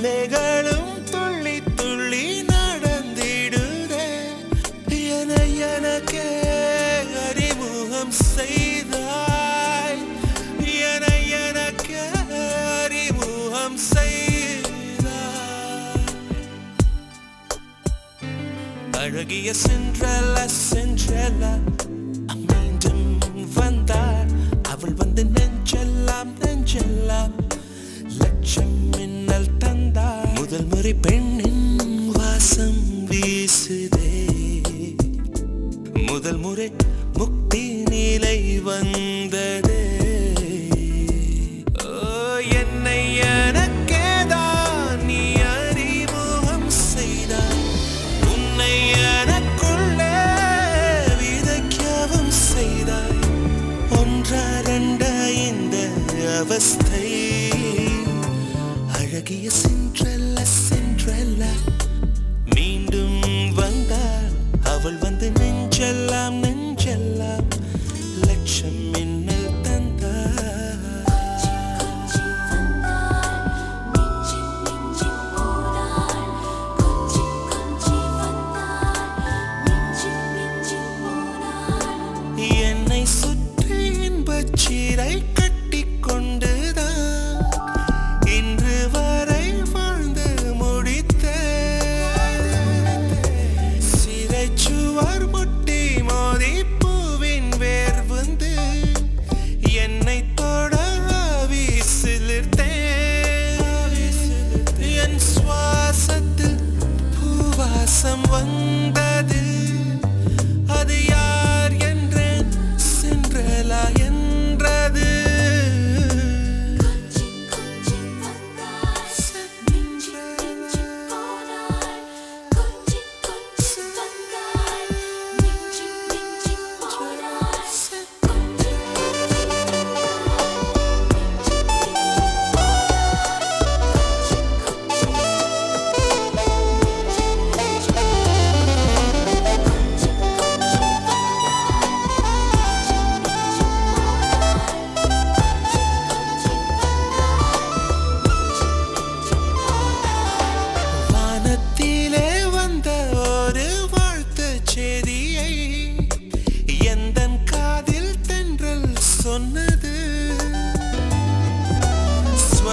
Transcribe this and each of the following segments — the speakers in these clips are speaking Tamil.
மலைகளும் துள்ளி துள்ளி நடந்திடுதே. என எனக்கே அறிமுகம் செய்தாய். என எனக்கே அறிமுகம் செய்தாய். அழகிய சென்றல சென்றல மீண்டும் வந்தாள் அவள் வந்து நெஞ்செல்லாம் நெஞ்செல்லாம் முதல் முறை பெண்ணின் வாசம் வீசுதே. முதல் முறை முக்தி நிலை வந்ததே. என்னை எனக்கேதான் நீ அறிமுகம் செய்தாய். உன்னை எனக்குள்ளே விதைக்கவும் செய்தாய். ஒன்றா ரெண்டா இந்த அவஸ்தை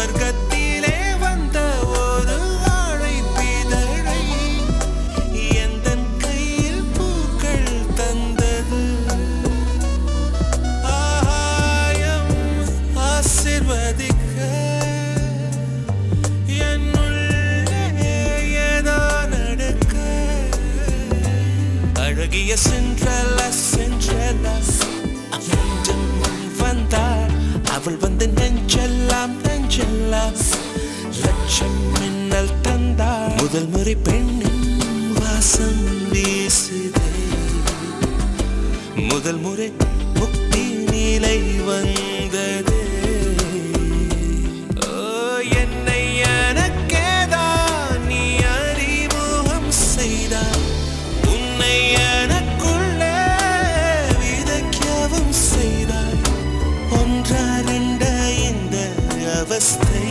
ஸ்வர்க்கத்திலே லட்சம் மின்னல் தந்தா முதல் முறை பெண்ணின் வாசம் வீசுதே முதல் முறை முக்தி நிலை வந்தது ஓ என்னை எனக்கேதான் நீ அறிமுகம் செய்தாய். உன்னை எனக்குள்ளே விதைக்கவும் ஒன்றா இந்த அவஸ்தை